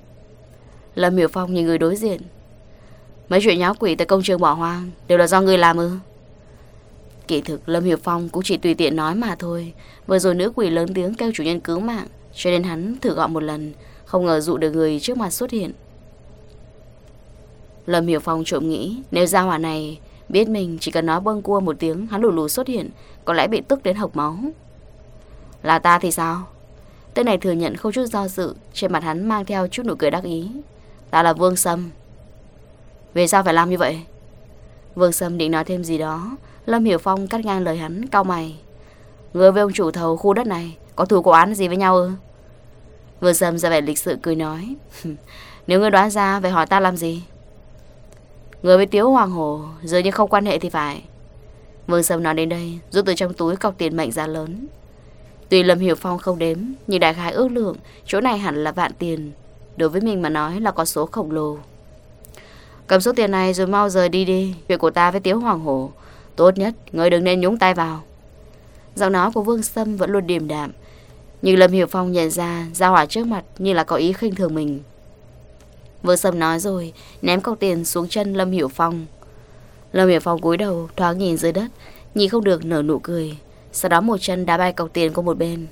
Lâm Hiểu Phong nhìn người đối diện. Mấy chuyện nháo quỷ tại công trường bỏ hoang Đều là do người làm ư? Kỳ thực Lâm Hiểu Phong cũng chỉ tùy tiện nói mà thôi. Vừa rồi nữ quỷ lớn tiếng kêu chủ nhân cứu mạng, Cho nên hắn thử gọi một lần, Không ngờ dụ được người trước mặt xuất hiện. Lâm Hiểu Phong trộm nghĩ, Nếu ra hỏa này Biết mình chỉ cần nói bâng cua một tiếng, Hắn lù lù xuất hiện, Có lẽ bị tức đến hộc máu. Là ta thì sao? Tên này thừa nhận không chút do dự, Trên mặt hắn mang theo chút nụ cười đắc ý. Ta là Vương Sâm. Vì sao phải làm như vậy? Vương Sâm định nói thêm gì đó Lâm Hiểu Phong cắt ngang lời hắn, cau mày. Người với ông chủ thầu khu đất này, Có thù có án gì với nhau ư? Vừa dầm ra vẻ lịch sự cười nói. *laughs* Nếu ngươi đoán ra, vậy hỏi ta làm gì? Người với Tiếu Hoàng Hồ Giờ như không quan hệ thì phải. Vương Sâm nói đến đây, Rút từ trong túi cọc tiền mệnh ra lớn. Tuy Lâm Hiểu Phong không đếm, Nhưng đại khái ước lượng, Chỗ này hẳn là vạn tiền. Đối với mình mà nói là có số khổng lồ. Cầm số tiền này rồi mau rời đi đi Chuyện của ta với Tiếu Hoàng hồ Tốt nhất, người đừng nên nhúng tay vào. Giọng nói của Vương Sâm vẫn luôn điềm đạm, Nhưng Lâm Hiểu Phong nhận ra Giao hỏa trước mặt như là có ý khinh thường mình. Vương Sâm nói rồi, Ném cọc tiền xuống chân Lâm Hiểu Phong. Lâm Hiểu Phong cúi đầu, thoáng nhìn dưới đất, Nhìn không được nở nụ cười, Sau đó một chân đá bay cọc tiền qua một bên.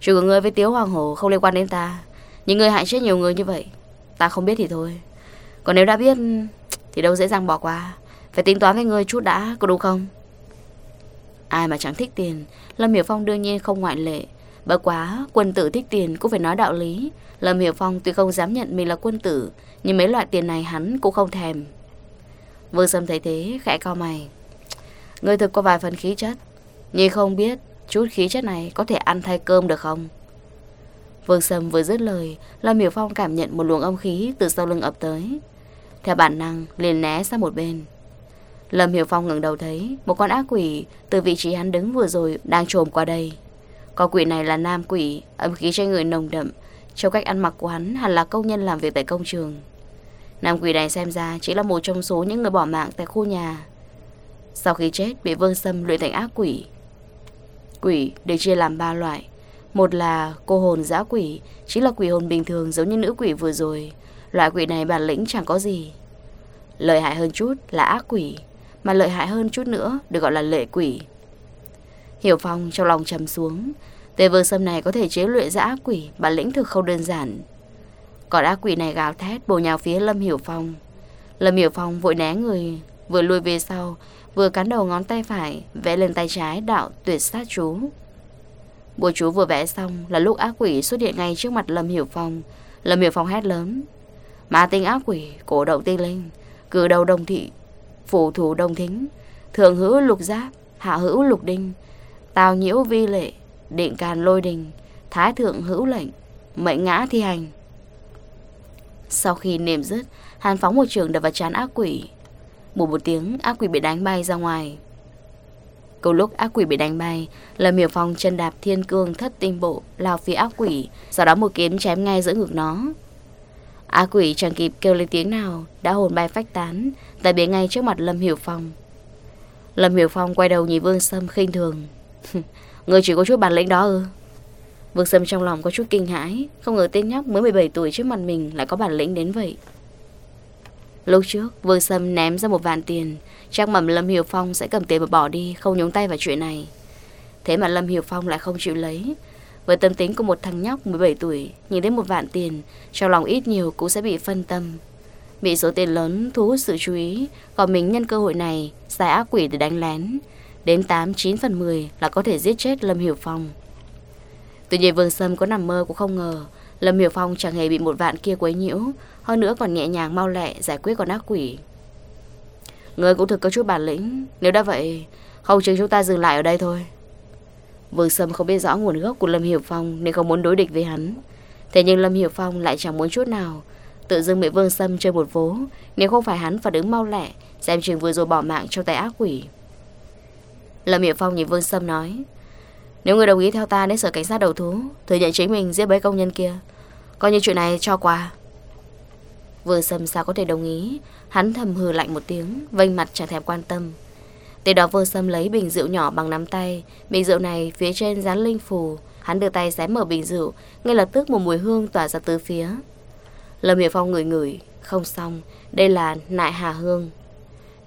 Chuyện của ngươi với Tiếu Hoàng Hổ không liên quan đến ta những người hại chết nhiều người như vậy, Ta không biết thì thôi. Còn nếu đã biết, Thì đâu dễ dàng bỏ qua. Phải tính toán với người chút đã, có đúng không? Ai mà chẳng thích tiền, Lâm Hiểu Phong đương nhiên không ngoại lệ. Bất quá, quân tử thích tiền cũng phải nói đạo lý. Lâm Hiểu Phong tuy không dám nhận mình là quân tử, Nhưng mấy loại tiền này hắn cũng không thèm. Vương Sâm thấy thế, khẽ cao mày. Người thực có vài phần khí chất, Nhưng không biết chút khí chất này có thể ăn thay cơm được không? Vương Sâm vừa dứt lời, Lâm Hiểu Phong cảm nhận một luồng âm khí Từ sau lưng ập tới. Theo bản năng, liền né sang một bên. Lâm Hiểu Phong ngẩng đầu thấy Một con ác quỷ từ vị trí hắn đứng vừa rồi Đang trồm qua đây. Con quỷ này là nam quỷ Âm khí trên người nồng đậm Trong cách ăn mặc của hắn hẳn là công nhân làm việc tại công trường. Nam quỷ này xem ra Chỉ là một trong số những người bỏ mạng tại khu nhà. Sau khi chết bị Vương Sâm luyện thành ác quỷ. Quỷ được chia làm ba loại. Một là cô hồn dã quỷ, chính là quỷ hồn bình thường giống như nữ quỷ vừa rồi. Loại quỷ này bản lĩnh chẳng có gì. Lợi hại hơn chút là ác quỷ, mà lợi hại hơn chút nữa được gọi là lệ quỷ. Hiểu Phong trong lòng trầm xuống, tề vương sâm này có thể chế luyện ra ác quỷ, bản lĩnh thực không đơn giản. Còn ác quỷ này gào thét bổ nhào phía Lâm Hiểu Phong. Lâm Hiểu Phong vội né người, vừa lùi về sau, vừa cắn đầu ngón tay phải, vẽ lên tay trái đạo tuyệt sát chú. Bùa chú vừa vẽ xong là lúc ác quỷ xuất hiện ngay trước mặt Lâm Hiểu Phong. Lâm Hiểu Phong hét lớn. Ma tinh ác quỷ, cổ động tinh linh, cử đầu đồng thị, phủ thủ đồng thính, thượng hữu lục giáp, hạ hữu lục đinh, tào nhiễu vi lệ, định càn lôi đình, thái thượng hữu lệnh, mệnh ngã thi hành. Sau khi niệm dứt, hàn phóng một trường đập vào chán ác quỷ. một một tiếng, ác quỷ bị đánh bay ra ngoài. Câu lúc ác quỷ bị đánh bay, Lâm Hiểu Phong chân đạp thiên cương thất tinh bộ, lao phía ác quỷ, sau đó một kiếm chém ngay giữa ngực nó. Á quỷ chẳng kịp kêu lên tiếng nào, đã hồn bay phách tán, tại biến ngay trước mặt Lâm Hiểu Phong. Lâm Hiểu Phong quay đầu nhìn Vương Sâm khinh thường. *laughs* Người chỉ có chút bản lĩnh đó ư? Vương Sâm trong lòng có chút kinh hãi, không ngờ tên nhóc mới 17 tuổi trước mặt mình lại có bản lĩnh đến vậy. Lúc trước, Vương Sâm ném ra một vạn tiền, chắc mầm Lâm Hiểu Phong sẽ cầm tiền và bỏ đi, không nhúng tay vào chuyện này. Thế mà Lâm Hiểu Phong lại không chịu lấy. Với tâm tính của một thằng nhóc 17 tuổi, nhìn đến một vạn tiền, trong lòng ít nhiều cũng sẽ bị phân tâm. Bị số tiền lớn thu hút sự chú ý, còn mình nhân cơ hội này, xài ác quỷ để đánh lén. Đến 8-9 phần 10 là có thể giết chết Lâm Hiểu Phong. Tuy nhiên Vương Sâm có nằm mơ cũng không ngờ, Lâm Hiểu Phong chẳng hề bị một vạn kia quấy nhiễu, hơn nữa còn nhẹ nhàng mau lẹ giải quyết con ác quỷ. Người cũng thực có chút bản lĩnh, nếu đã vậy, không chừng chúng ta dừng lại ở đây thôi. Vương Sâm không biết rõ nguồn gốc của Lâm Hiểu Phong nên không muốn đối địch với hắn. Thế nhưng Lâm Hiểu Phong lại chẳng muốn chút nào. Tự dưng bị Vương Sâm chơi một vố, nếu không phải hắn phản ứng mau lẹ, xem chừng vừa rồi bỏ mạng trong tay ác quỷ. Lâm Hiểu Phong nhìn Vương Sâm nói, nếu người đồng ý theo ta đến sở cảnh sát đầu thú, thừa nhận chính mình giết bấy công nhân kia, coi như chuyện này cho qua. Vương Sâm sao có thể đồng ý Hắn thầm hừ lạnh một tiếng Vênh mặt chẳng thèm quan tâm Tiếp đó Vương Sâm lấy bình rượu nhỏ bằng nắm tay. Bình rượu này phía trên dán linh phù. Hắn đưa tay xé mở bình rượu. Ngay lập tức một mùi hương tỏa ra từ phía. Lâm Hiểu Phong ngửi ngửi. Không xong. Đây là nại hà hương.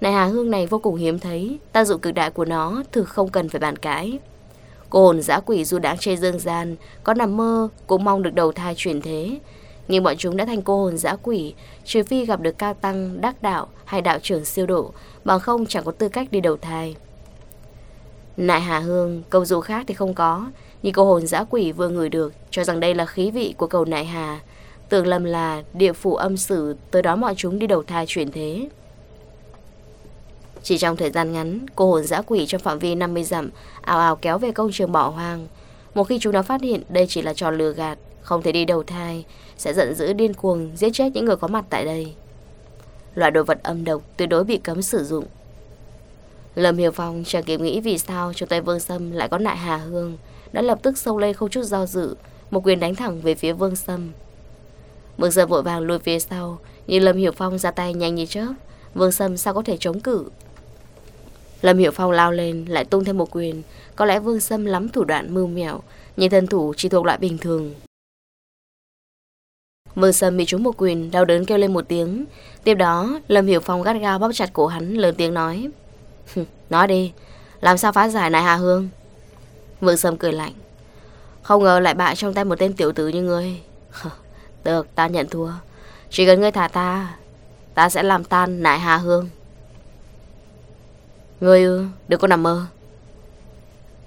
Nại hà hương này vô cùng hiếm thấy. Tác dụng cực đại của nó thực không cần phải bàn cãi. Cô hồn dã quỷ dù đáng chê dương gian, Có nằm mơ, cũng mong được đầu thai chuyển thế nhưng bọn chúng đã thành cô hồn dã quỷ Trừ phi gặp được cao tăng, đắc đạo Hay đạo trưởng siêu độ Bằng không chẳng có tư cách đi đầu thai. Nại Hà Hương Câu dụ khác thì không có Nhưng cô hồn dã quỷ vừa ngửi được Cho rằng đây là khí vị của cầu Nại Hà. Tưởng lầm là địa phủ âm sử Tới đó mọi chúng đi đầu thai chuyển thế. Chỉ trong thời gian ngắn Cô hồn dã quỷ trong phạm vi 50 dặm ào ào kéo về công trường bỏ hoang. Một khi chúng nó phát hiện đây chỉ là trò lừa gạt không thể đi đầu thai, sẽ giận dữ điên cuồng giết chết những người có mặt tại đây. Loại đồ vật âm độc tuyệt đối bị cấm sử dụng. Lâm Hiểu Phong chẳng kịp nghĩ vì sao trong tay Vương Sâm lại có nại Hà Hương, đã lập tức sâu lên không chút do dự, một quyền đánh thẳng về phía Vương Sâm. Vương Sâm vội vàng lùi phía sau, nhưng Lâm Hiểu Phong ra tay nhanh như chớp, Vương Sâm sao có thể chống cự. Lâm Hiểu Phong lao lên lại tung thêm một quyền, có lẽ Vương Sâm lắm thủ đoạn mưu mẹo, nhưng thân thủ chỉ thuộc loại bình thường. Vương Sâm bị trúng một quyền, đau đớn kêu lên một tiếng. Tiếp đó, Lâm Hiểu Phong gắt gao bóp chặt cổ hắn, lớn tiếng nói. nói đi, làm sao phá giải này Hà Hương? Vương Sâm cười lạnh. Không ngờ lại bại trong tay một tên tiểu tử như ngươi. *laughs* Được, ta nhận thua. Chỉ cần ngươi thả ta, ta sẽ làm tan nại Hà Hương. Ngươi ư, đừng có nằm mơ.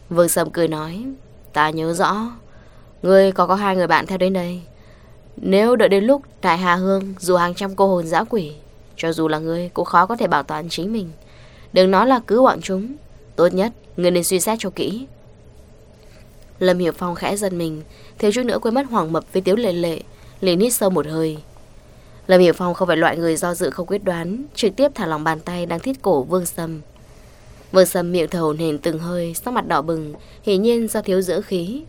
Vương Sâm cười nói. Ta nhớ rõ, ngươi có có hai người bạn theo đến đây. Nếu đợi đến lúc Đại Hà Hương dù hàng trăm cô hồn dã quỷ, cho dù là ngươi cũng khó có thể bảo toàn chính mình. Đừng nói là cứu bọn chúng. Tốt nhất, ngươi nên suy xét cho kỹ. Lâm Hiểu Phong khẽ giật mình, thiếu chút nữa quên mất hoàng mập với tiếu lệ lệ, liền hít sâu một hơi. Lâm Hiểu Phong không phải loại người do dự không quyết đoán, trực tiếp thả lòng bàn tay đang thiết cổ Vương Sâm. Vương Sâm miệng thở hổn hển từng hơi, sắc mặt đỏ bừng, hiển nhiên do thiếu dưỡng khí.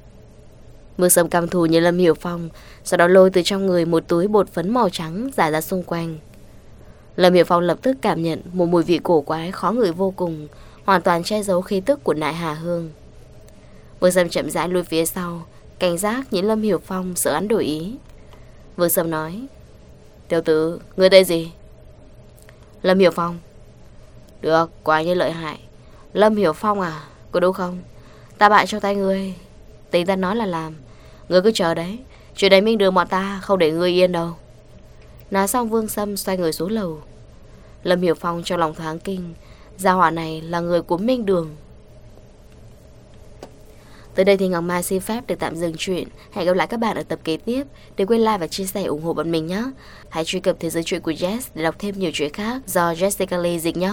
Vương Sâm cầm thù như Lâm Hiểu Phong, sau đó lôi từ trong người một túi bột phấn màu trắng giải ra xung quanh. Lâm Hiểu Phong lập tức cảm nhận một mùi vị cổ quái khó ngửi vô cùng, hoàn toàn che giấu khí tức của nại Hà Hương. Vương Sâm chậm rãi lui phía sau, cảnh giác nhìn Lâm Hiểu Phong sợ hắn đổi ý. Vương Sâm nói, Tiểu tử, người đây gì? Lâm Hiểu Phong. Được, quả như lợi hại. Lâm Hiểu Phong à, có đúng không? Ta bại cho tay ngươi. Tính ta nói là làm. Ngươi cứ chờ đấy. Chuyện đấy minh đường bọn ta không để ngươi yên đâu. Nói xong Vương Sâm xoay người xuống lầu. Lâm Hiểu Phong trong lòng thoáng kinh. Gia hỏa này là người của Minh Đường. Tới đây thì Ngọc Mai xin phép được tạm dừng chuyện. Hẹn gặp lại các bạn ở tập kế tiếp. Đừng quên like và chia sẻ ủng hộ bọn mình nhé. Hãy truy cập thế giới truyện của Jess để đọc thêm nhiều chuyện khác do Jessica Lee dịch nhé.